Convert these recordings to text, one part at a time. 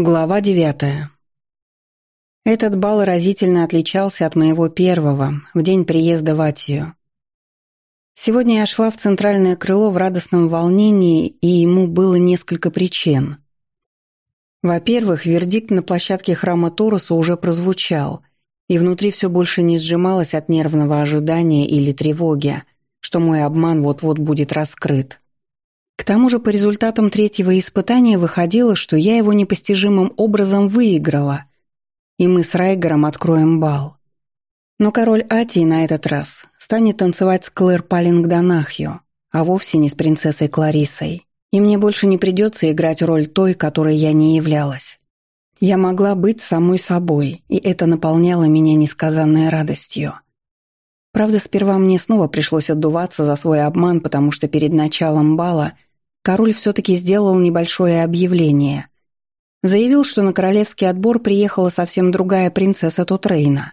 Глава девятая. Этот бал разительно отличался от моего первого, в день приезда в Атию. Сегодня я шла в центральное крыло в радостном волнении, и ему было несколько причин. Во-первых, вердикт на площадке храма Торуса уже прозвучал, и внутри все больше не сжималось от нервного ожидания или тревоги, что мой обман вот-вот будет раскрыт. К тому же по результатам третьего испытания выходило, что я его непостижимым образом выиграла, и мы с Райгером откроем бал. Но король Атии на этот раз станет танцевать с Клэр Палингдонахью, а вовсе не с принцессой Кларисой. И мне больше не придется играть роль той, которой я не являлась. Я могла быть самой собой, и это наполняло меня несказанной радостью. Правда, сперва мне снова пришлось отдуваться за свой обман, потому что перед началом бала – король все-таки сделал небольшое объявление. Заявил, что на королевский отбор приехала совсем другая принцесса Тутрейна.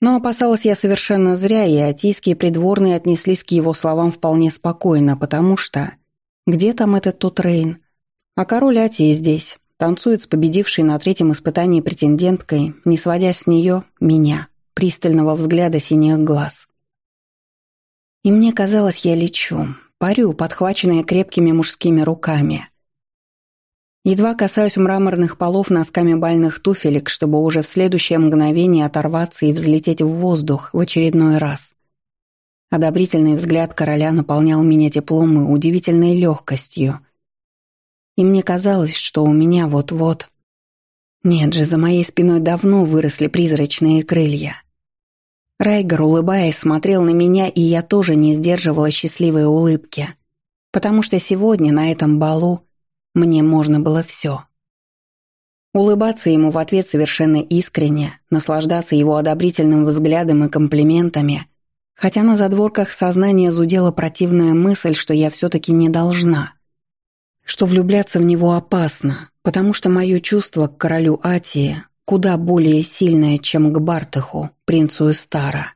Но опасалась я совершенно зря, и атийские придворные отнеслись к его словам вполне спокойно, потому что... Где там этот Тутрейн? А король Атии здесь, танцует с победившей на третьем испытании претенденткой, не сводя с нее меня, пристального взгляда синих глаз. И мне казалось, я лечу, Парю, подхваченная крепкими мужскими руками. Едва касаюсь мраморных полов носками бальных туфелек, чтобы уже в следующее мгновение оторваться и взлететь в воздух в очередной раз. Одобрительный взгляд короля наполнял меня теплом и удивительной легкостью. И мне казалось, что у меня вот-вот... Нет же, за моей спиной давно выросли призрачные крылья. Райгер, улыбаясь, смотрел на меня, и я тоже не сдерживала счастливой улыбки, потому что сегодня на этом балу мне можно было все. Улыбаться ему в ответ совершенно искренне, наслаждаться его одобрительным взглядом и комплиментами, хотя на задворках сознания зудела противная мысль, что я все-таки не должна, что влюбляться в него опасно, потому что мое чувство к королю Атии куда более сильная, чем к Бартаху, принцу Эстара.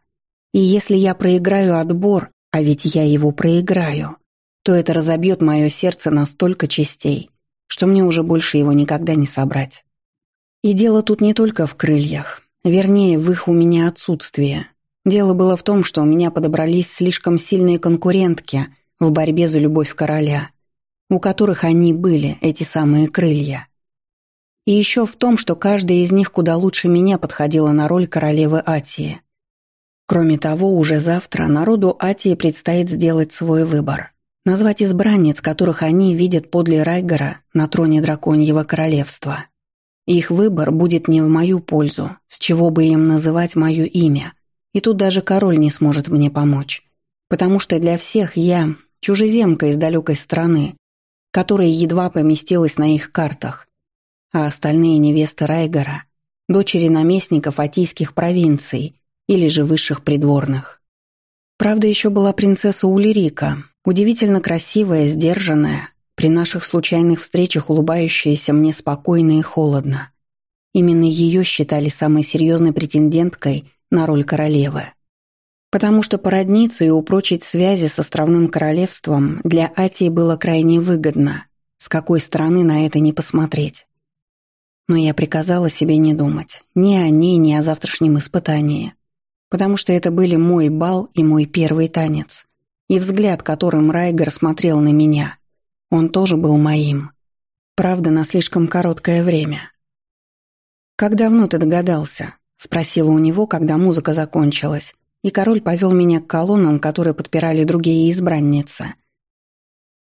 И если я проиграю отбор, а ведь я его проиграю, то это разобьет мое сердце на столько частей, что мне уже больше его никогда не собрать. И дело тут не только в крыльях, вернее, в их у меня отсутствии. Дело было в том, что у меня подобрались слишком сильные конкурентки в борьбе за любовь короля, у которых они были, эти самые крылья. И еще в том, что каждая из них куда лучше меня подходила на роль королевы Атии. Кроме того, уже завтра народу Атии предстоит сделать свой выбор. Назвать избранниц, которых они видят подле Райгора на троне драконьего королевства. Их выбор будет не в мою пользу, с чего бы им называть мое имя. И тут даже король не сможет мне помочь. Потому что для всех я чужеземка из далекой страны, которая едва поместилась на их картах, а остальные невесты Райгора – дочери наместников атийских провинций или же высших придворных. Правда, еще была принцесса Улирика, удивительно красивая, сдержанная, при наших случайных встречах улыбающаяся мне спокойно и холодно. Именно ее считали самой серьезной претенденткой на роль королевы. Потому что породниться и упрочить связи с островным королевством для Атии было крайне выгодно, с какой стороны на это не посмотреть. Но я приказала себе не думать ни о ней, ни о завтрашнем испытании, потому что это были мой бал и мой первый танец. И взгляд, которым Райгер смотрел на меня, он тоже был моим. Правда, на слишком короткое время. «Как давно ты догадался?» — спросила у него, когда музыка закончилась, и король повел меня к колоннам, которые подпирали другие избранницы —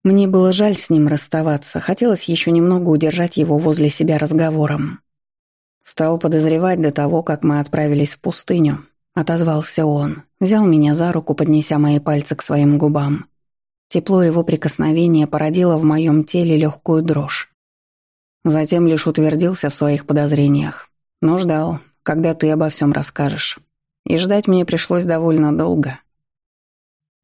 мне было жаль с ним расставаться, хотелось еще немного удержать его возле себя разговором. Стал подозревать до того, как мы отправились в пустыню. Отозвался он, взял меня за руку, поднеся мои пальцы к своим губам. Тепло его прикосновения породило в моем теле легкую дрожь. Затем лишь утвердился в своих подозрениях. Но ждал, когда ты обо всем расскажешь. И ждать мне пришлось довольно долго.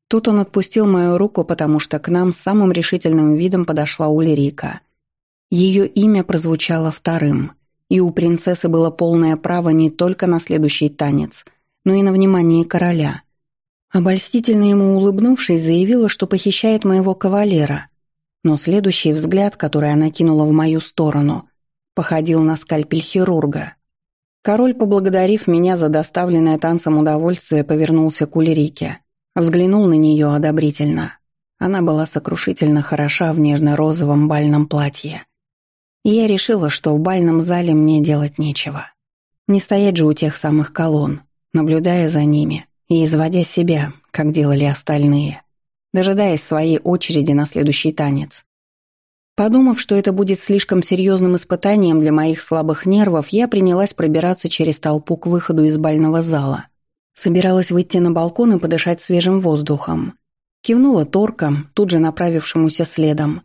Тут он отпустил мою руку, потому что к нам с самым решительным видом подошла Улерика. Ее имя прозвучало вторым, и у принцессы было полное право не только на следующий танец, но и на внимание короля. Обольстительно ему улыбнувшись, заявила, что похищает моего кавалера. Но следующий взгляд, который она кинула в мою сторону, походил на скальпель хирурга. Король, поблагодарив меня за доставленное танцем удовольствие, повернулся к Ульрике. Взглянул на нее одобрительно. Она была сокрушительно хороша в нежно-розовом бальном платье. И я решила, что в бальном зале мне делать нечего. Не стоять же у тех самых колонн, наблюдая за ними и изводя себя, как делали остальные, дожидаясь своей очереди на следующий танец. Подумав, что это будет слишком серьезным испытанием для моих слабых нервов, я принялась пробираться через толпу к выходу из бального зала. Собиралась выйти на балкон и подышать свежим воздухом. Кивнула торком, тут же направившемуся следом.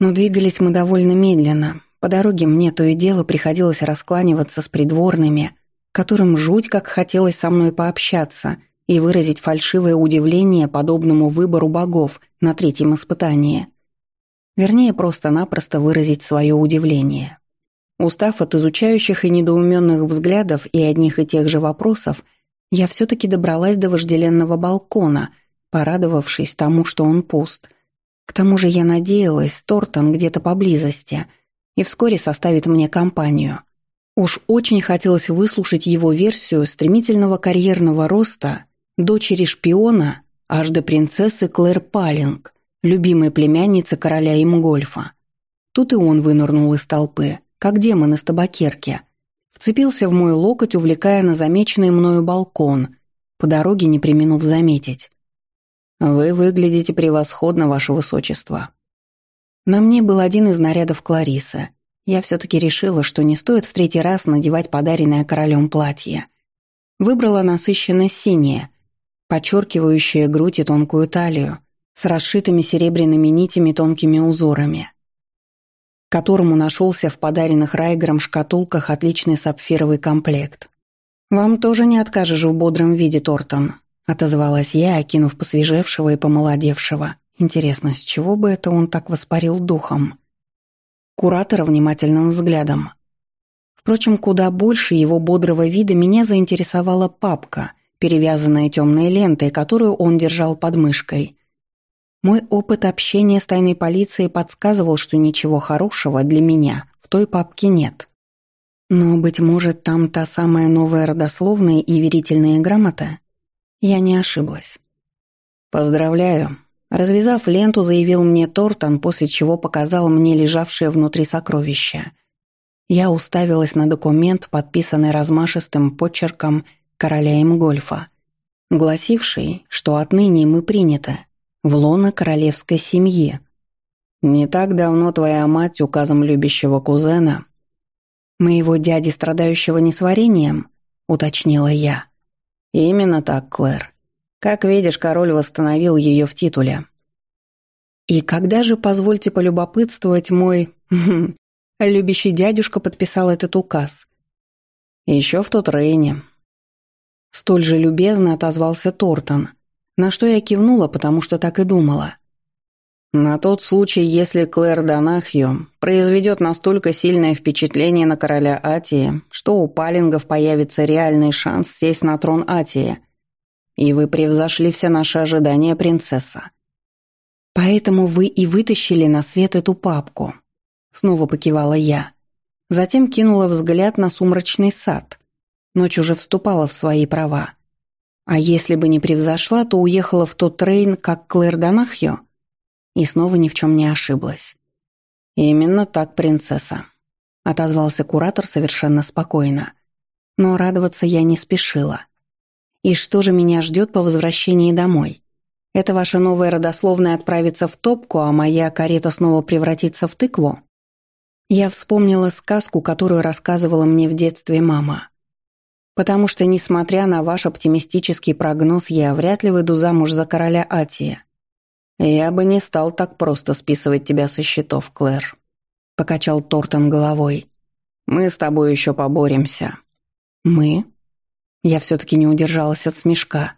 Но двигались мы довольно медленно. По дороге мне то и дело приходилось раскланиваться с придворными, которым жуть как хотелось со мной пообщаться и выразить фальшивое удивление подобному выбору богов на третьем испытании – Вернее, просто-напросто выразить свое удивление. Устав от изучающих и недоуменных взглядов и одних и тех же вопросов, я все-таки добралась до вожделенного балкона, порадовавшись тому, что он пуст. К тому же я надеялась, Тортон где-то поблизости и вскоре составит мне компанию. Уж очень хотелось выслушать его версию стремительного карьерного роста дочери шпиона аж до принцессы Клэр Палинг любимой племянницы короля Имгольфа. Тут и он вынырнул из толпы, как демон из табакерки. Вцепился в мой локоть, увлекая на замеченный мною балкон, по дороге не применув заметить. «Вы выглядите превосходно, ваше высочество». На мне был один из нарядов Кларисы. Я все-таки решила, что не стоит в третий раз надевать подаренное королем платье. Выбрала насыщенно синее, подчеркивающее грудь и тонкую талию, с расшитыми серебряными нитями тонкими узорами, которому нашелся в подаренных Райгером шкатулках отличный сапфировый комплект. «Вам тоже не откажешь в бодром виде, Тортон», — отозвалась я, окинув посвежевшего и помолодевшего. Интересно, с чего бы это он так воспарил духом? Куратора внимательным взглядом. Впрочем, куда больше его бодрого вида меня заинтересовала папка, перевязанная темной лентой, которую он держал под мышкой — мой опыт общения с тайной полицией подсказывал, что ничего хорошего для меня в той папке нет. Но, быть может, там та самая новая родословная и верительная грамота? Я не ошиблась. «Поздравляю», Развязав ленту, заявил мне Тортон, после чего показал мне лежавшее внутри сокровище. Я уставилась на документ, подписанный размашистым почерком короля Имгольфа, гласивший, что отныне мы приняты в лоно королевской семьи. Не так давно твоя мать указом любящего кузена моего дяди, страдающего несварением, уточнила я. Именно так, Клэр. Как видишь, король восстановил ее в титуле. И когда же, позвольте полюбопытствовать, мой любящий дядюшка подписал этот указ? Еще в тот Рейне. Столь же любезно отозвался Тортон, на что я кивнула, потому что так и думала. На тот случай, если Клэр Донахью произведет настолько сильное впечатление на короля Атии, что у Палингов появится реальный шанс сесть на трон Атии. И вы превзошли все наши ожидания, принцесса. Поэтому вы и вытащили на свет эту папку. Снова покивала я. Затем кинула взгляд на сумрачный сад. Ночь уже вступала в свои права. А если бы не превзошла, то уехала в тот трейн, как Клэр Донахьо? И снова ни в чем не ошиблась. «Именно так, принцесса», — отозвался куратор совершенно спокойно. Но радоваться я не спешила. «И что же меня ждет по возвращении домой? Это ваша новая родословная отправится в топку, а моя карета снова превратится в тыкву?» Я вспомнила сказку, которую рассказывала мне в детстве мама. Потому что, несмотря на ваш оптимистический прогноз, я вряд ли выйду замуж за короля Атия. Я бы не стал так просто списывать тебя со счетов, Клэр. Покачал Тортон головой. Мы с тобой еще поборемся. Мы? Я все-таки не удержалась от смешка.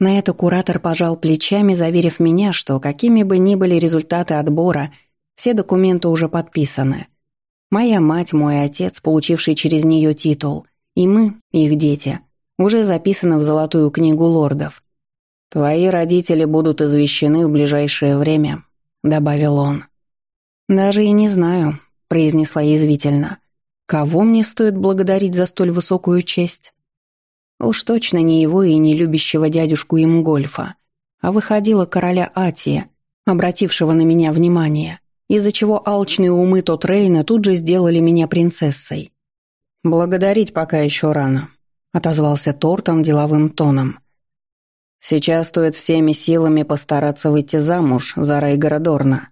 На это куратор пожал плечами, заверив меня, что какими бы ни были результаты отбора, все документы уже подписаны. Моя мать, мой отец, получивший через нее титул – и мы, их дети, уже записаны в Золотую книгу лордов. Твои родители будут извещены в ближайшее время», — добавил он. «Даже и не знаю», — произнесла язвительно. Кого мне стоит благодарить за столь высокую честь? Уж точно не его и не любящего дядюшку Имгольфа, а выходила короля Атия, обратившего на меня внимание, из-за чего алчные умы тот Рейна тут же сделали меня принцессой. «Благодарить пока еще рано», — отозвался Тортон деловым тоном. «Сейчас стоит всеми силами постараться выйти замуж за Рейгора Дорна.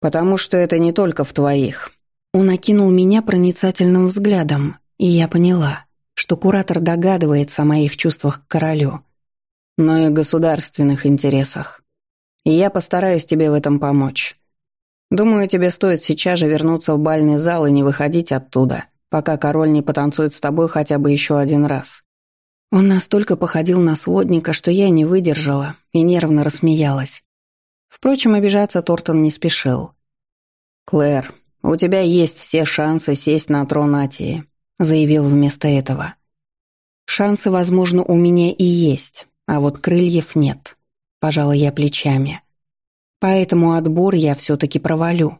Потому что это не только в твоих, он окинул меня проницательным взглядом, и я поняла, что куратор догадывается о моих чувствах к королю, но и государственных интересах. И я постараюсь тебе в этом помочь. Думаю, тебе стоит сейчас же вернуться в бальный зал и не выходить оттуда, пока король не потанцует с тобой хотя бы еще один раз. Он настолько походил на сводника, что я не выдержала и нервно рассмеялась. Впрочем, обижаться Тортон не спешил. «Клэр, «У тебя есть все шансы сесть на трон Атии», — заявил вместо этого. «Шансы, возможно, у меня и есть, а вот крыльев нет», — пожала я плечами. «Поэтому отбор я все-таки провалю».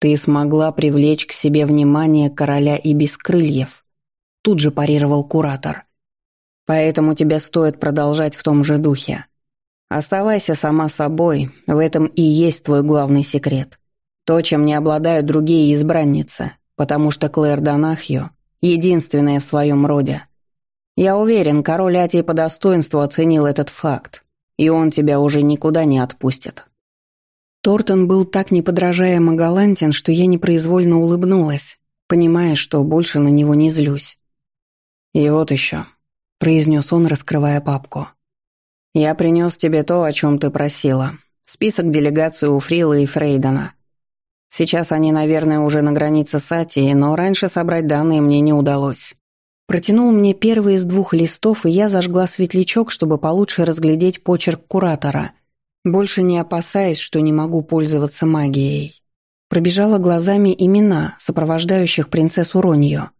«Ты смогла привлечь к себе внимание короля и без крыльев», — тут же парировал куратор. «Поэтому тебе стоит продолжать в том же духе. Оставайся сама собой, в этом и есть твой главный секрет. То, чем не обладают другие избранницы, потому что Клэр Донахью — единственная в своем роде. Я уверен, король Атии по достоинству оценил этот факт, и он тебя уже никуда не отпустит». Тортон был так неподражаемо галантен, что я непроизвольно улыбнулась, понимая, что больше на него не злюсь. «И вот еще», — произнес он, раскрывая папку. «Я принес тебе то, о чем ты просила. Список делегаций у Фрила и Фрейдена. Сейчас они, наверное, уже на границе с Атией, но раньше собрать данные мне не удалось. Протянул мне первый из двух листов, и я зажгла светлячок, чтобы получше разглядеть почерк куратора, больше не опасаясь, что не могу пользоваться магией. Пробежала глазами имена, сопровождающих принцессу Ронью.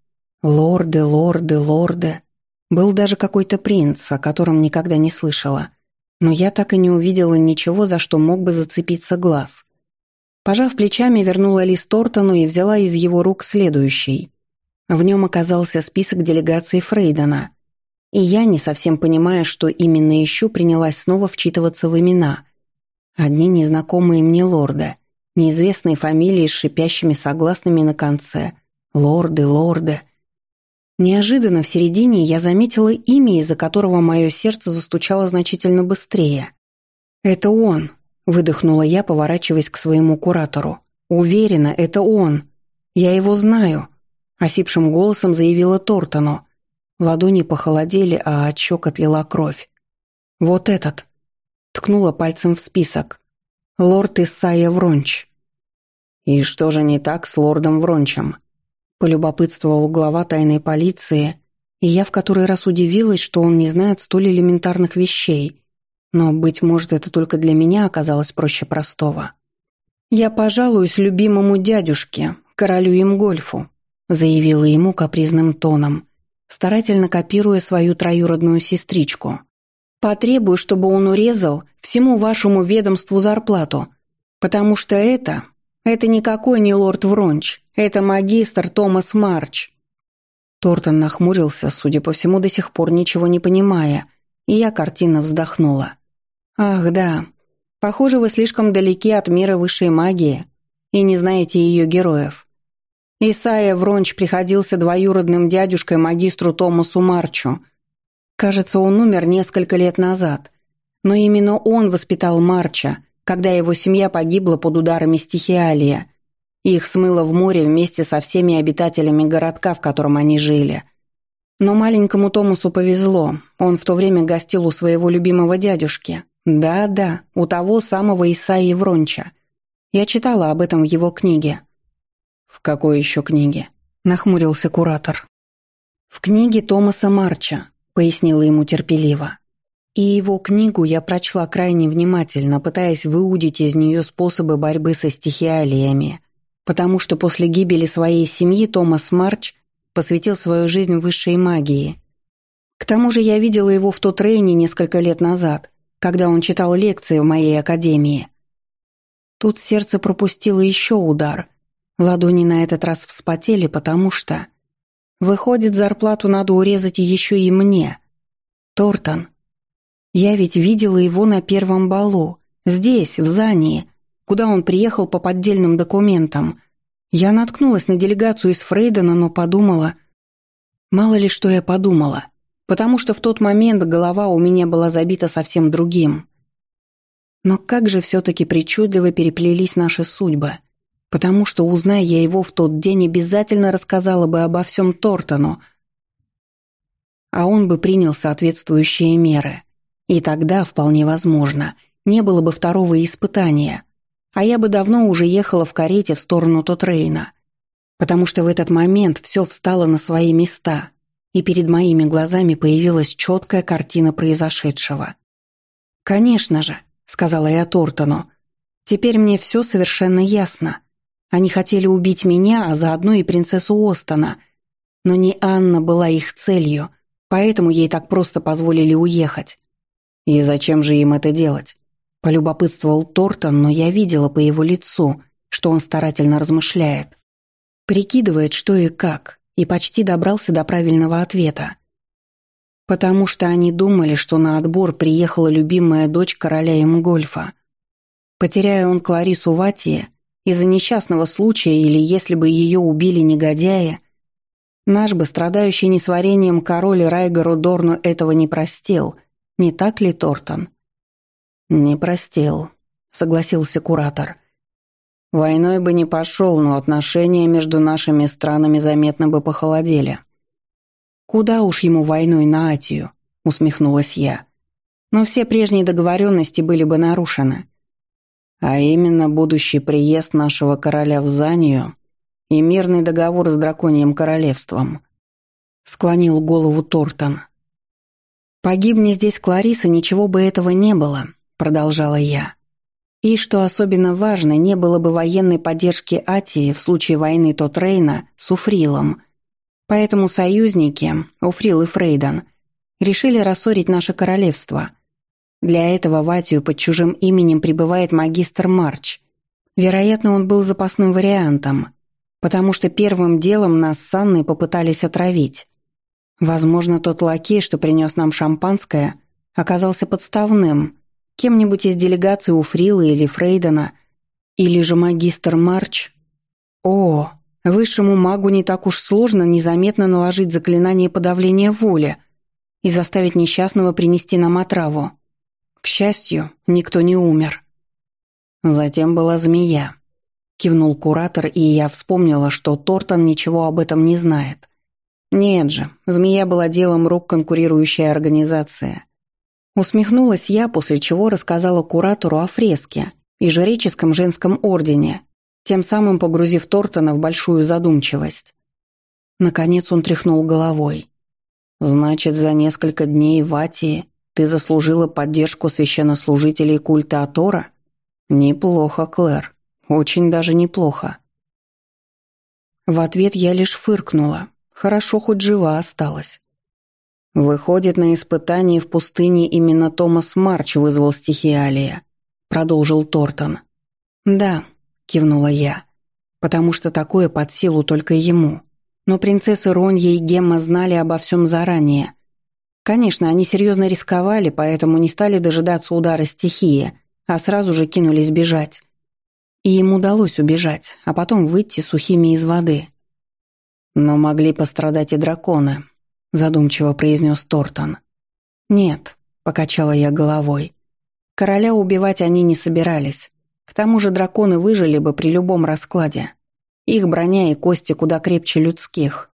Лорды, лорды, лорды. Был даже какой-то принц, о котором никогда не слышала. Но я так и не увидела ничего, за что мог бы зацепиться глаз. Пожав плечами, вернула лист Тортону и взяла из его рук следующий. В нем оказался список делегаций Фрейдена. И я, не совсем понимая, что именно ищу, принялась снова вчитываться в имена. Одни незнакомые мне лорды, неизвестные фамилии с шипящими согласными на конце. Лорды, лорды. Неожиданно в середине я заметила имя, из-за которого мое сердце застучало значительно быстрее. «Это он», Выдохнула я, поворачиваясь к своему куратору. «Уверена, это он. Я его знаю», — осипшим голосом заявила Тортону. Ладони похолодели, а от отлила кровь. «Вот этот», — ткнула пальцем в список. «Лорд Исайя Вронч». «И что же не так с лордом Врончем?» — полюбопытствовал глава тайной полиции, и я в который раз удивилась, что он не знает столь элементарных вещей — но, быть может, это только для меня оказалось проще простого. «Я пожалуюсь любимому дядюшке, королю Имгольфу», заявила ему капризным тоном, старательно копируя свою троюродную сестричку. «Потребую, чтобы он урезал всему вашему ведомству зарплату, потому что это... это никакой не лорд Вронч, это магистр Томас Марч». Тортон нахмурился, судя по всему, до сих пор ничего не понимая, и я картинно вздохнула. «Ах, да. Похоже, вы слишком далеки от мира высшей магии и не знаете ее героев. Исайя Вронч приходился двоюродным дядюшкой магистру Томасу Марчу. Кажется, он умер несколько лет назад. Но именно он воспитал Марча, когда его семья погибла под ударами стихиалия. Их смыло в море вместе со всеми обитателями городка, в котором они жили. Но маленькому Томасу повезло, он в то время гостил у своего любимого дядюшки, да-да, у того самого Исаи Вронча. Я читала об этом в его книге. В какой еще книге? Нахмурился куратор. В книге Томаса Марча, пояснила ему терпеливо. И его книгу я прочла крайне внимательно, пытаясь выудить из нее способы борьбы со стихиалиями, потому что после гибели своей семьи Томас Марч посвятил свою жизнь высшей магии. К тому же я видела его в тот Рейне несколько лет назад, когда он читал лекции в моей академии. Тут сердце пропустило еще удар. Ладони на этот раз вспотели, потому что... Выходит, зарплату надо урезать еще и мне. Тортон. Я ведь видела его на первом балу. Здесь, в Зании, куда он приехал по поддельным документам. Я наткнулась на делегацию из Фрейдена, но подумала... Мало ли что я подумала, потому что в тот момент голова у меня была забита совсем другим. Но как же все-таки причудливо переплелись наши судьбы — потому что, узная я его в тот день, обязательно рассказала бы обо всем Тортону, а он бы принял соответствующие меры. И тогда, вполне возможно, не было бы второго испытания, а я бы давно уже ехала в карете в сторону Тотрейна, потому что в этот момент все встало на свои места, и перед моими глазами появилась четкая картина произошедшего. «Конечно же», — сказала я Тортону, — «теперь мне все совершенно ясно». Они хотели убить меня, а заодно и принцессу Остона. Но не Анна была их целью, поэтому ей так просто позволили уехать. И зачем же им это делать? Полюбопытствовал Тортон, но я видела по его лицу, что он старательно размышляет. Прикидывает, что и как, и почти добрался до правильного ответа. Потому что они думали, что на отбор приехала любимая дочь короля Имгольфа. Потеряя он Кларису Ватия, из-за несчастного случая или если бы ее убили негодяи, наш бы страдающий несварением король Райгару Дорну этого не простил, не так ли, Тортон? «Не простил», — согласился куратор. «Войной бы не пошел, но отношения между нашими странами заметно бы похолодели». «Куда уж ему войной на Атию?» — усмехнулась я. «Но все прежние договоренности были бы нарушены а именно будущий приезд нашего короля в Занию и мирный договор с драконьим королевством», — склонил голову Тортон. «Погибни здесь Клариса, ничего бы этого не было», — продолжала я. «И, что особенно важно, не было бы военной поддержки Атии в случае войны Тотрейна с Уфрилом. Поэтому союзники, Уфрил и Фрейден, решили рассорить наше королевство — для этого в Атию под чужим именем прибывает магистр Марч. Вероятно, он был запасным вариантом, потому что первым делом нас с Анной попытались отравить. Возможно, тот лакей, что принес нам шампанское, оказался подставным, кем-нибудь из делегации у Фрила или Фрейдена, или же магистр Марч. О, высшему магу не так уж сложно незаметно наложить заклинание подавления воли и заставить несчастного принести нам отраву. К счастью, никто не умер. Затем была змея. Кивнул куратор, и я вспомнила, что Тортон ничего об этом не знает. Нет же, змея была делом рук конкурирующей организации. Усмехнулась я, после чего рассказала куратору о фреске и жреческом женском ордене, тем самым погрузив Тортона в большую задумчивость. Наконец он тряхнул головой. «Значит, за несколько дней в Атии ты заслужила поддержку священнослужителей культа Атора? Неплохо, Клэр. Очень даже неплохо. В ответ я лишь фыркнула. Хорошо, хоть жива осталась. Выходит, на испытании в пустыне именно Томас Марч вызвал стихиалия, продолжил Тортон. Да, кивнула я, потому что такое под силу только ему. Но принцессы Ронья и Гемма знали обо всем заранее, Конечно, они серьезно рисковали, поэтому не стали дожидаться удара стихии, а сразу же кинулись бежать. И им удалось убежать, а потом выйти сухими из воды. «Но могли пострадать и драконы», — задумчиво произнес Тортон. «Нет», — покачала я головой. «Короля убивать они не собирались. К тому же драконы выжили бы при любом раскладе. Их броня и кости куда крепче людских.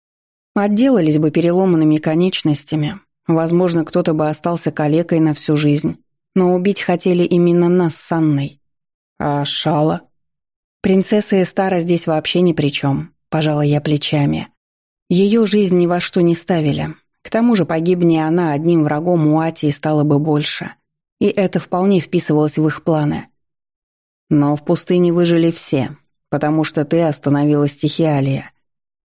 Отделались бы переломанными конечностями, Возможно, кто-то бы остался калекой на всю жизнь, но убить хотели именно нас с Анной. А Шала? Принцесса Эстара здесь вообще ни при чем, пожала я плечами. Ее жизнь ни во что не ставили. К тому же погибни она, одним врагом у Атии стало бы больше. И это вполне вписывалось в их планы. Но в пустыне выжили все, потому что ты остановила стихиалия.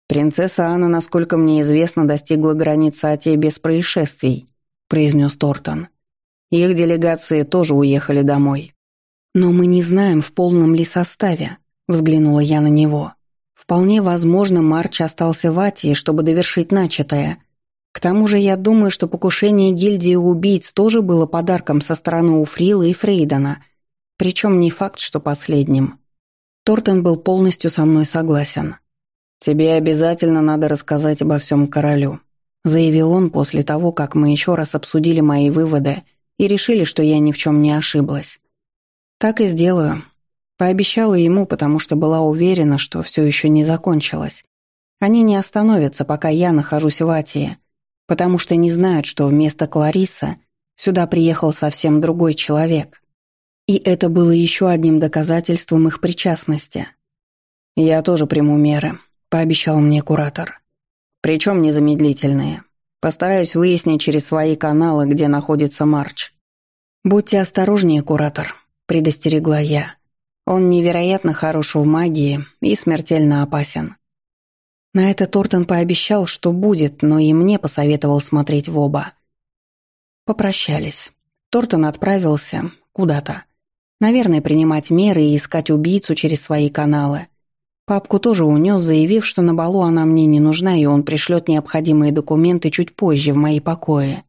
«Принцесса Анна, насколько мне известно, достигла границы Атии без происшествий», — произнес Тортон. «Их делегации тоже уехали домой». «Но мы не знаем, в полном ли составе», — взглянула я на него. Вполне возможно, Марч остался в Атии, чтобы довершить начатое. К тому же я думаю, что покушение гильдии убийц тоже было подарком со стороны Уфрила и Фрейдена, причем не факт, что последним. Тортон был полностью со мной согласен. «Тебе обязательно надо рассказать обо всем королю», заявил он после того, как мы еще раз обсудили мои выводы и решили, что я ни в чем не ошиблась. «Так и сделаю», Пообещала ему, потому что была уверена, что все еще не закончилось. Они не остановятся, пока я нахожусь в Атии, потому что не знают, что вместо Клариса сюда приехал совсем другой человек. И это было еще одним доказательством их причастности. «Я тоже приму меры», — пообещал мне куратор. «Причем незамедлительные. Постараюсь выяснить через свои каналы, где находится Марч». «Будьте осторожнее, куратор», — предостерегла я. Он невероятно хорош в магии и смертельно опасен. На это Тортон пообещал, что будет, но и мне посоветовал смотреть в оба. Попрощались. Тортон отправился куда-то. Наверное, принимать меры и искать убийцу через свои каналы. Папку тоже унес, заявив, что на балу она мне не нужна, и он пришлет необходимые документы чуть позже в мои покои.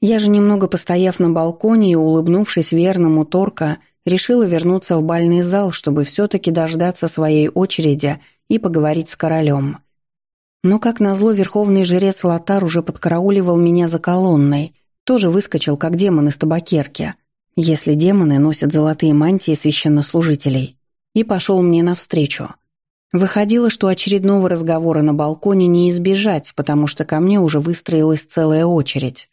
Я же, немного постояв на балконе и улыбнувшись верному Торка, решила вернуться в бальный зал, чтобы все-таки дождаться своей очереди и поговорить с королем. Но, как назло, верховный жрец Лотар уже подкарауливал меня за колонной, тоже выскочил, как демон из табакерки, если демоны носят золотые мантии священнослужителей, и пошел мне навстречу. Выходило, что очередного разговора на балконе не избежать, потому что ко мне уже выстроилась целая очередь.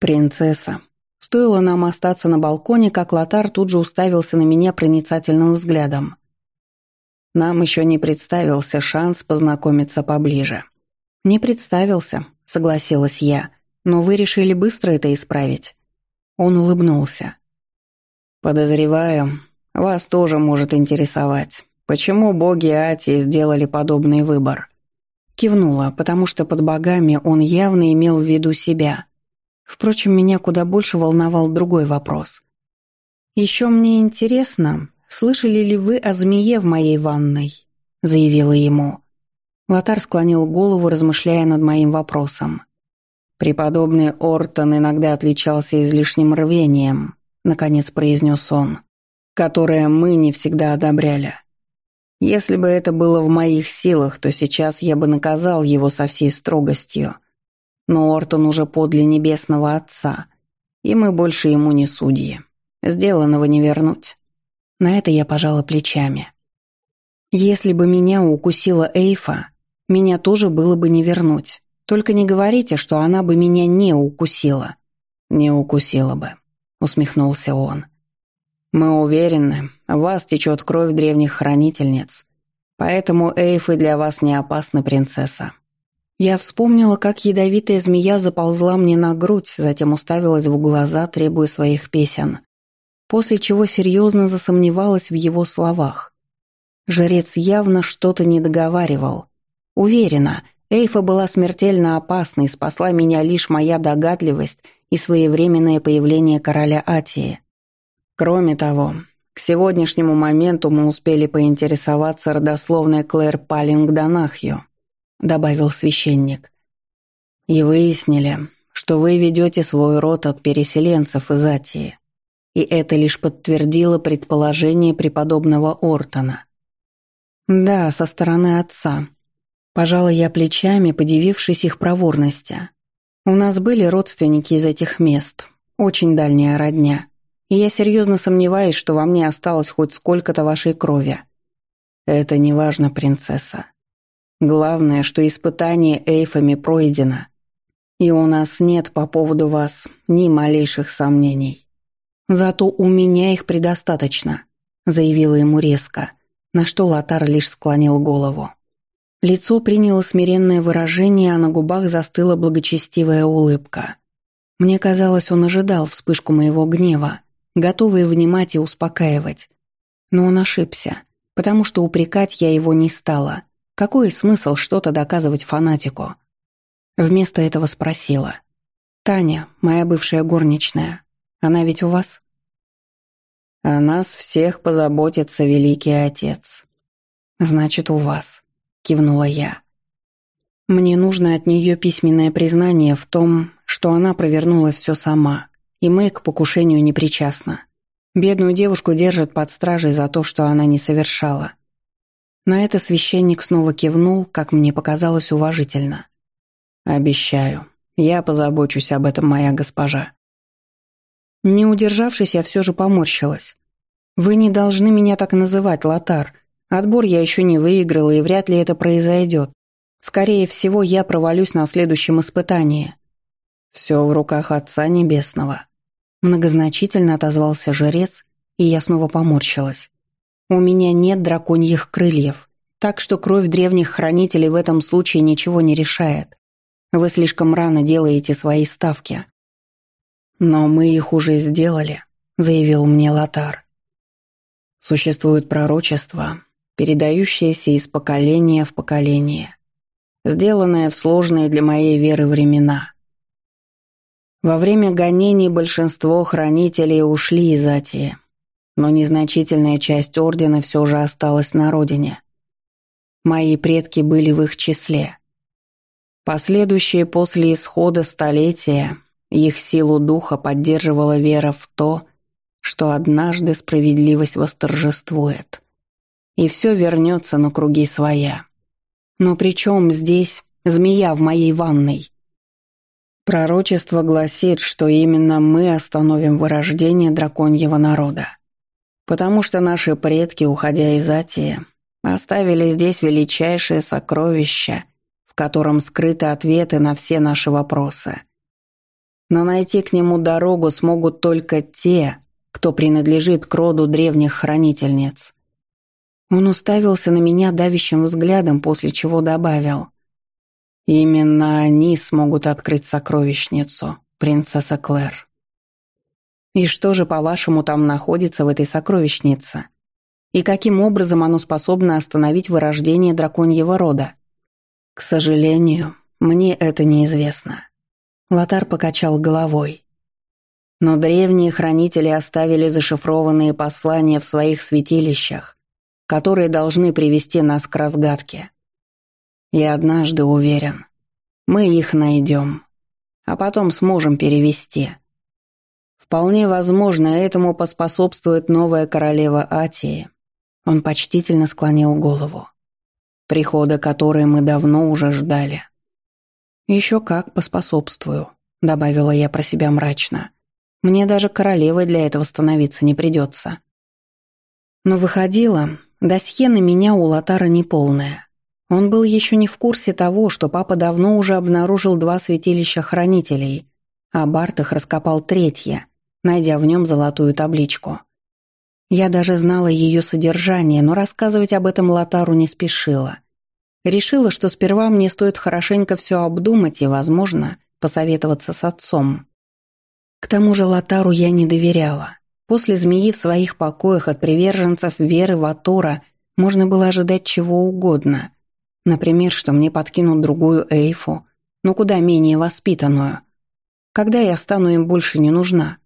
«Принцесса», Стоило нам остаться на балконе, как Лотар тут же уставился на меня проницательным взглядом. Нам еще не представился шанс познакомиться поближе. «Не представился», — согласилась я, «но вы решили быстро это исправить». Он улыбнулся. «Подозреваю, вас тоже может интересовать, почему боги Ати сделали подобный выбор». Кивнула, потому что под богами он явно имел в виду себя. Впрочем, меня куда больше волновал другой вопрос. «Еще мне интересно, слышали ли вы о змее в моей ванной?» — заявила ему. Лотар склонил голову, размышляя над моим вопросом. «Преподобный Ортон иногда отличался излишним рвением», — наконец произнес он, «которое мы не всегда одобряли. Если бы это было в моих силах, то сейчас я бы наказал его со всей строгостью, но Ортон уже подле Небесного Отца, и мы больше ему не судьи. Сделанного не вернуть. На это я пожала плечами. Если бы меня укусила Эйфа, меня тоже было бы не вернуть. Только не говорите, что она бы меня не укусила. Не укусила бы, усмехнулся он. Мы уверены, в вас течет кровь древних хранительниц, поэтому Эйфы для вас не опасны, принцесса. Я вспомнила, как ядовитая змея заползла мне на грудь, затем уставилась в глаза, требуя своих песен. После чего серьезно засомневалась в его словах. Жрец явно что-то не договаривал. Уверена, Эйфа была смертельно опасной, спасла меня лишь моя догадливость и своевременное появление короля Атии. Кроме того, к сегодняшнему моменту мы успели поинтересоваться родословной Клэр Палинг Донахью, добавил священник. «И выяснили, что вы ведете свой род от переселенцев из Атии, и это лишь подтвердило предположение преподобного Ортона». «Да, со стороны отца», Пожала я плечами, подивившись их проворности. У нас были родственники из этих мест, очень дальняя родня, и я серьезно сомневаюсь, что во мне осталось хоть сколько-то вашей крови. Это не важно, принцесса. Главное, что испытание эйфами пройдено, и у нас нет по поводу вас ни малейших сомнений. Зато у меня их предостаточно, заявила ему резко, на что Лотар лишь склонил голову. Лицо приняло смиренное выражение, а на губах застыла благочестивая улыбка. Мне казалось, он ожидал вспышку моего гнева, готовый внимать и успокаивать. Но он ошибся, потому что упрекать я его не стала — какой смысл что-то доказывать фанатику? Вместо этого спросила. «Таня, моя бывшая горничная, она ведь у вас?» «О нас всех позаботится Великий Отец». «Значит, у вас». кивнула я. Мне нужно от нее письменное признание в том, что она провернула все сама, и Мэй к покушению не причастна. Бедную девушку держат под стражей за то, что она не совершала. На это священник снова кивнул, как мне показалось уважительно. «Обещаю, я позабочусь об этом, моя госпожа». Не удержавшись, я все же поморщилась. «Вы не должны меня так называть, Лотар. Отбор я еще не выиграла, и вряд ли это произойдет. Скорее всего, я провалюсь на следующем испытании. Все в руках Отца Небесного. Многозначительно отозвался жрец, и я снова поморщилась. У меня нет драконьих крыльев, так что кровь древних хранителей в этом случае ничего не решает. Вы слишком рано делаете свои ставки. Но мы их уже сделали, заявил мне Лотар. Существует пророчество, передающееся из поколения в поколение сделанное в сложные для моей веры времена. Во время гонений большинство хранителей ушли из Атии, но незначительная часть ордена все же осталась на родине. Мои предки были в их числе. Последующие после исхода столетия их силу духа поддерживала вера в то, что однажды справедливость восторжествует, и все вернется на круги своя. Но при чем здесь змея в моей ванной? Пророчество гласит, что именно мы остановим вырождение драконьего народа. Потому что наши предки, уходя из Атии, оставили здесь величайшее сокровище, в котором скрыты ответы на все наши вопросы. Но найти к нему дорогу смогут только те, кто принадлежит к роду древних хранительниц. Он уставился на меня давящим взглядом, после чего добавил. «Именно они смогут открыть сокровищницу, принцесса Клэр». «И что же, по-вашему, там находится в этой сокровищнице? И каким образом оно способно остановить вырождение драконьего рода?» «К сожалению, мне это неизвестно». Лотар покачал головой. Но древние хранители оставили зашифрованные послания в своих святилищах, которые должны привести нас к разгадке. Я однажды уверен, мы их найдем, а потом сможем перевести. Вполне возможно, этому поспособствует новая королева Атии. Он почтительно склонил голову, прихода которой мы давно уже ждали. «Еще как поспособствую», — добавила я про себя мрачно. «Мне даже королевой для этого становиться не придется». Но выходило, Досье на меня у Латара неполное. Он был еще не в курсе того, что папа давно уже обнаружил два святилища хранителей, а Бартах раскопал третье, найдя в нем золотую табличку. Я даже знала ее содержание, но рассказывать об этом Латару не спешила. Решила, что сперва мне стоит хорошенько все обдумать и, возможно, посоветоваться с отцом. К тому же Латару я не доверяла. После змеи в своих покоях от приверженцев веры в Атора можно было ожидать чего угодно. Например, что мне подкинут другую Эйфу, но куда менее воспитанную. Когда я стану им больше не нужна?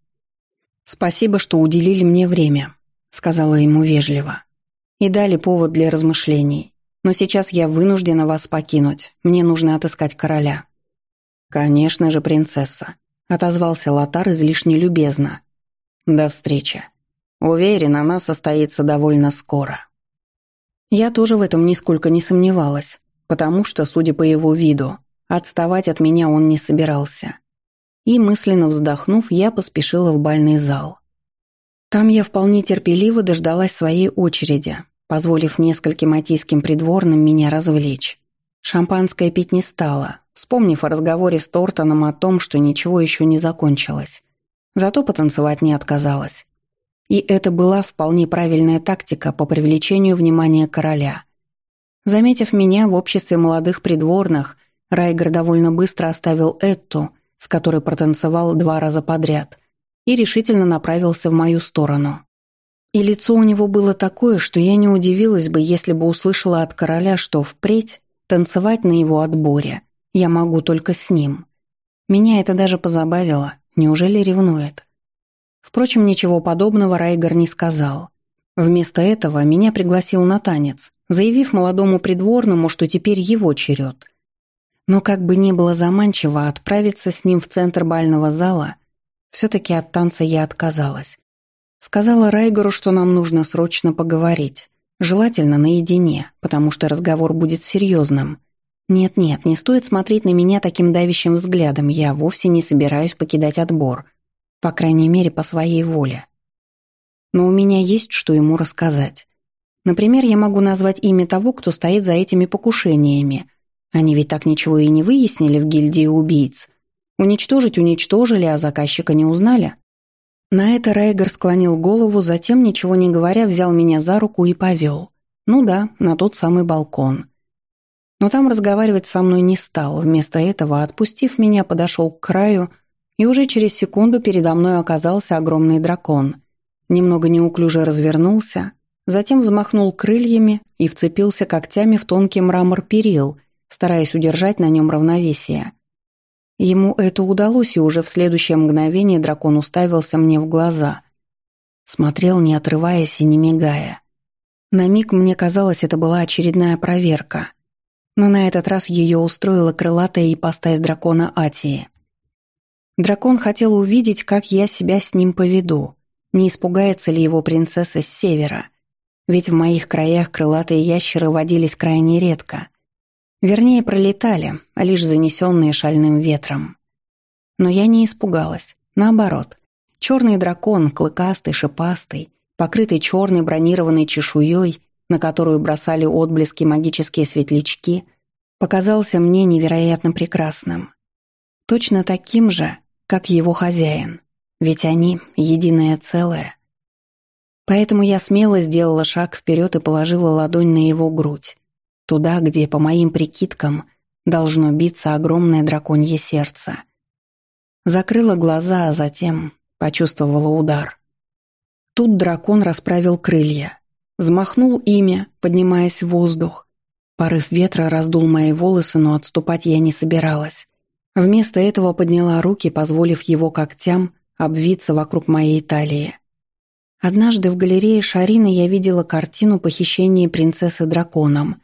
«Спасибо, что уделили мне время», — сказала ему вежливо. «И дали повод для размышлений. Но сейчас я вынуждена вас покинуть. Мне нужно отыскать короля». «Конечно же, принцесса», — отозвался Лотар излишне любезно. До встречи. Уверен, она состоится довольно скоро. Я тоже в этом нисколько не сомневалась, потому что, судя по его виду, отставать от меня он не собирался. И, мысленно вздохнув, я поспешила в бальный зал. Там я вполне терпеливо дождалась своей очереди, позволив нескольким атийским придворным меня развлечь. Шампанское пить не стала, вспомнив о разговоре с Тортоном о том, что ничего еще не закончилось. Зато потанцевать не отказалась. И это была вполне правильная тактика по привлечению внимания короля. Заметив меня в обществе молодых придворных, Райгер довольно быстро оставил Этту, с которой протанцевал два раза подряд, и решительно направился в мою сторону. И лицо у него было такое, что я не удивилась бы, если бы услышала от короля, что впредь танцевать на его отборе я могу только с ним. Меня это даже позабавило, Неужели ревнует? Впрочем, ничего подобного Райгар не сказал. Вместо этого меня пригласил на танец, заявив молодому придворному, что теперь его черед. Но как бы ни было заманчиво отправиться с ним в центр бального зала, все-таки от танца я отказалась. Сказала Райгору, что нам нужно срочно поговорить, желательно наедине, потому что разговор будет серьезным. Нет-нет, не стоит смотреть на меня таким давящим взглядом, я вовсе не собираюсь покидать отбор, по крайней мере, по своей воле. Но у меня есть что ему рассказать. Например, я могу назвать имя того, кто стоит за этими покушениями. Они ведь так ничего и не выяснили в гильдии убийц. Уничтожить уничтожили, а заказчика не узнали. На это Рейгер склонил голову, затем, ничего не говоря, взял меня за руку и повел. Ну да, на тот самый балкон. Но там разговаривать со мной не стал, вместо этого, отпустив меня, подошел к краю, и уже через секунду передо мной оказался огромный дракон. Немного неуклюже развернулся, затем взмахнул крыльями и вцепился когтями в тонкий мрамор перил, стараясь удержать на нем равновесие. Ему это удалось, и уже в следующее мгновение дракон уставился мне в глаза. Смотрел, не отрываясь и не мигая. На миг мне казалось, это была очередная проверка. Но на этот раз ее устроила крылатая ипостась дракона Атии. Дракон хотел увидеть, как я себя с ним поведу, не испугается ли его принцесса с севера. Ведь в моих краях крылатые ящеры водились крайне редко — Вернее, пролетали, а лишь занесенные шальным ветром. Но я не испугалась. Наоборот. Черный дракон, клыкастый, шипастый, покрытый черной бронированной чешуей, на которую бросали отблески магические светлячки, показался мне невероятно прекрасным. Точно таким же, как его хозяин. Ведь они — единое целое. Поэтому я смело сделала шаг вперед и положила ладонь на его грудь. Туда, где, по моим прикидкам, должно биться огромное драконье сердце. Закрыла глаза, а затем почувствовала удар. Тут дракон расправил крылья. Взмахнул ими, поднимаясь в воздух. Порыв ветра раздул мои волосы, но отступать я не собиралась. Вместо этого подняла руки, позволив его когтям обвиться вокруг моей талии. Однажды в галерее Шарины я видела картину похищения принцессы драконом.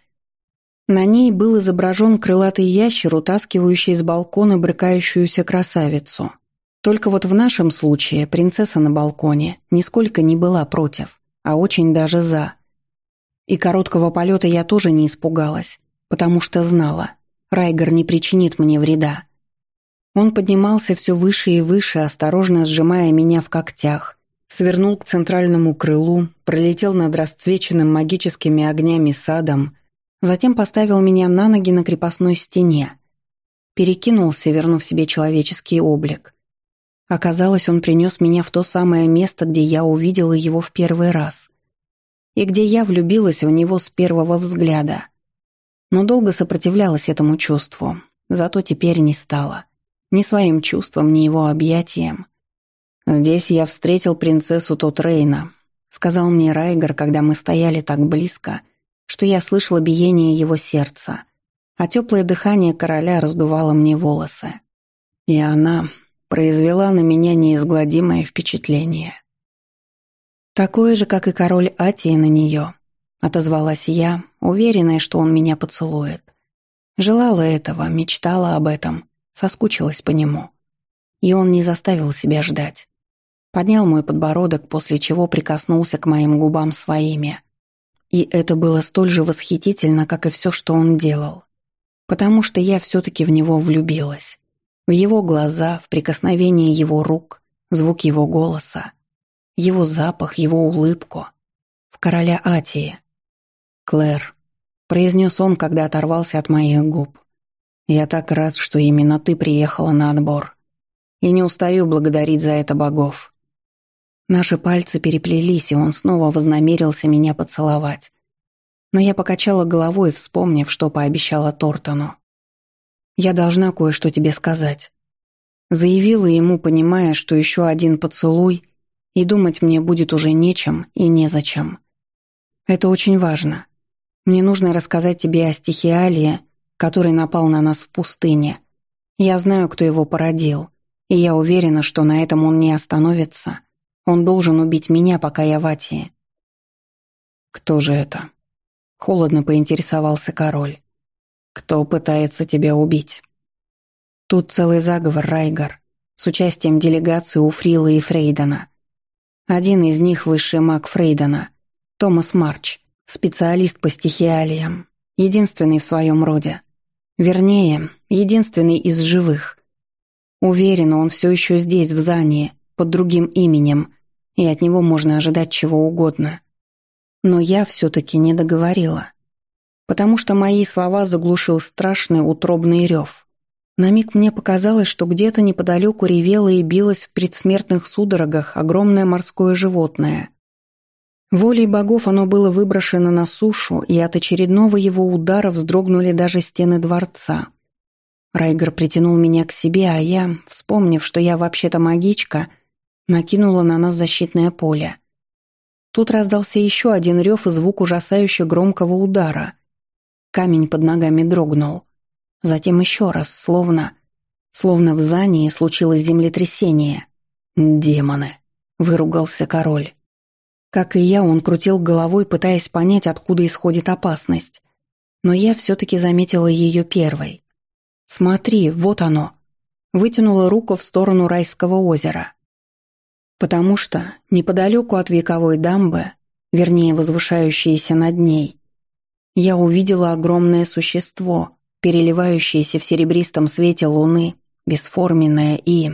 На ней был изображен крылатый ящер, утаскивающий с балкона брыкающуюся красавицу. Только вот в нашем случае принцесса на балконе нисколько не была против, а очень даже за. И короткого полета я тоже не испугалась, потому что знала, Райгер не причинит мне вреда. Он поднимался все выше и выше, осторожно сжимая меня в когтях, свернул к центральному крылу, пролетел над расцвеченным магическими огнями садом, Затем поставил меня на ноги на крепостной стене. Перекинулся, вернув себе человеческий облик. Оказалось, он принес меня в то самое место, где я увидела его в первый раз. И где я влюбилась в него с первого взгляда. Но долго сопротивлялась этому чувству. Зато теперь не стала. Ни своим чувством, ни его объятием. «Здесь я встретил принцессу Тотрейна», — сказал мне Райгер, когда мы стояли так близко — что я слышала биение его сердца, а теплое дыхание короля раздувало мне волосы. И она произвела на меня неизгладимое впечатление. Такое же, как и король Атии на нее, отозвалась я, уверенная, что он меня поцелует. Желала этого, мечтала об этом, соскучилась по нему. И он не заставил себя ждать. Поднял мой подбородок, после чего прикоснулся к моим губам своими. И это было столь же восхитительно, как и все, что он делал. Потому что я все-таки в него влюбилась. В его глаза, в прикосновение его рук, звук его голоса, его запах, его улыбку. В короля Атии. «Клэр», — произнес он, когда оторвался от моих губ. «Я так рад, что именно ты приехала на отбор. И не устаю благодарить за это богов. Наши пальцы переплелись, и он снова вознамерился меня поцеловать. Но я покачала головой, вспомнив, что пообещала Тортону. «Я должна кое-что тебе сказать». Заявила ему, понимая, что еще один поцелуй, и думать мне будет уже нечем и незачем. Это очень важно. Мне нужно рассказать тебе о стихиалии, который напал на нас в пустыне. Я знаю, кто его породил, и я уверена, что на этом он не остановится. Он должен убить меня, пока я в Атии. Кто же это? Холодно поинтересовался король. «Кто пытается тебя убить?» Тут целый заговор, Райгар, с участием делегации у Фрила и Фрейдена. Один из них — высший маг Фрейдена, Томас Марч, специалист по стихиалиям, единственный в своем роде. Вернее, единственный из живых. Уверена, он все еще здесь, в Зании, под другим именем, и от него можно ожидать чего угодно. Но я все-таки не договорила, потому что мои слова заглушил страшный утробный рев. На миг мне показалось, что где-то неподалеку ревело и билось в предсмертных судорогах огромное морское животное. Волей богов оно было выброшено на сушу, и от очередного его удара вздрогнули даже стены дворца. Райгер притянул меня к себе, а я, вспомнив, что я вообще-то магичка, накинула на нас защитное поле. Тут раздался еще один рев и звук ужасающе громкого удара. Камень под ногами дрогнул. Затем еще раз, словно... Словно в Зании случилось землетрясение. «Демоны!» — выругался король. Как и я, он крутил головой, пытаясь понять, откуда исходит опасность. Но я все-таки заметила ее первой. «Смотри, вот оно!» Вытянула руку в сторону райского озера. Потому что неподалеку от вековой дамбы, вернее, возвышающейся над ней, я увидела огромное существо, переливающееся в серебристом свете луны, бесформенное и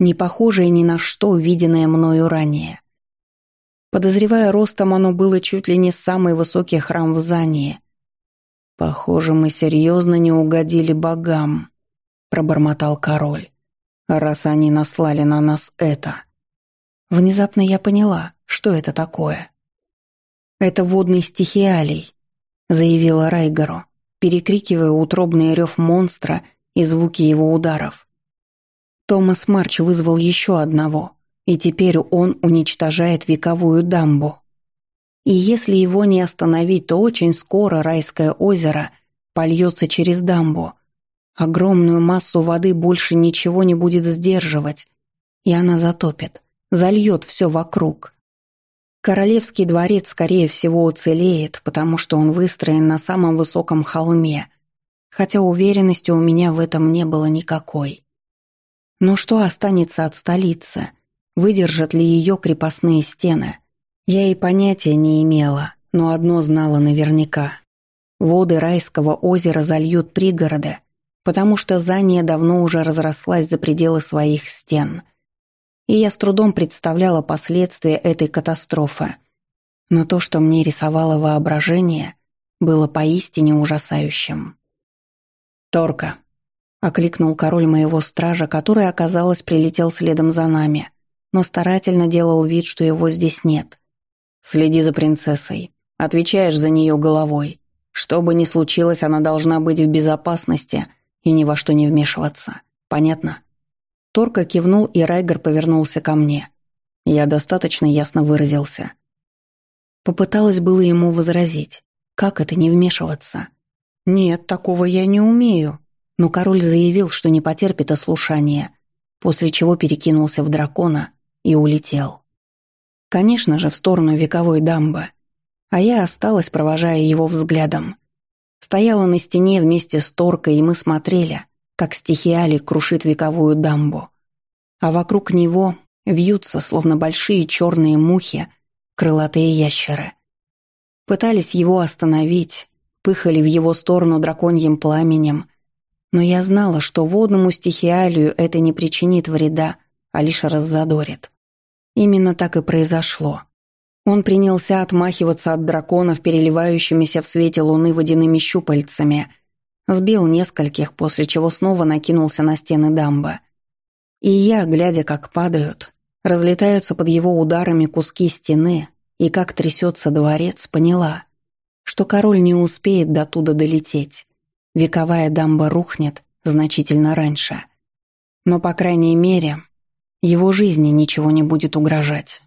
не похожее ни на что, виденное мною ранее. Подозревая ростом, оно было чуть ли не самый высокий храм в Зании. «Похоже, мы серьезно не угодили богам», — пробормотал король, «раз они наслали на нас это». Внезапно я поняла, что это такое. «Это водный стихиалий», — заявила Райгару, перекрикивая утробный рев монстра и звуки его ударов. Томас Марч вызвал еще одного, и теперь он уничтожает вековую дамбу. И если его не остановить, то очень скоро райское озеро польется через дамбу. Огромную массу воды больше ничего не будет сдерживать, и она затопит зальет все вокруг. Королевский дворец, скорее всего, уцелеет, потому что он выстроен на самом высоком холме, хотя уверенности у меня в этом не было никакой. Но что останется от столицы? Выдержат ли ее крепостные стены? Я и понятия не имела, но одно знала наверняка. Воды райского озера зальют пригороды, потому что Зания давно уже разрослась за пределы своих стен – и я с трудом представляла последствия этой катастрофы. Но то, что мне рисовало воображение, было поистине ужасающим. «Торка», — окликнул король моего стража, который, оказалось, прилетел следом за нами, но старательно делал вид, что его здесь нет. «Следи за принцессой. Отвечаешь за нее головой. Что бы ни случилось, она должна быть в безопасности и ни во что не вмешиваться. Понятно?» Торка кивнул, и Райгер повернулся ко мне. Я достаточно ясно выразился. Попыталась было ему возразить. Как это не вмешиваться? Нет, такого я не умею. Но король заявил, что не потерпит ослушания, после чего перекинулся в дракона и улетел. Конечно же, в сторону вековой дамбы. А я осталась, провожая его взглядом. Стояла на стене вместе с Торкой, и мы смотрели, как стихиали крушит вековую дамбу. А вокруг него вьются, словно большие черные мухи, крылатые ящеры. Пытались его остановить, пыхали в его сторону драконьим пламенем, но я знала, что водному стихиалию это не причинит вреда, а лишь раззадорит. Именно так и произошло. Он принялся отмахиваться от драконов, переливающимися в свете луны водяными щупальцами, Сбил нескольких, после чего снова накинулся на стены дамбы. И я, глядя, как падают, разлетаются под его ударами куски стены и как трясется дворец, поняла, что король не успеет до туда долететь. Вековая дамба рухнет значительно раньше. Но, по крайней мере, его жизни ничего не будет угрожать.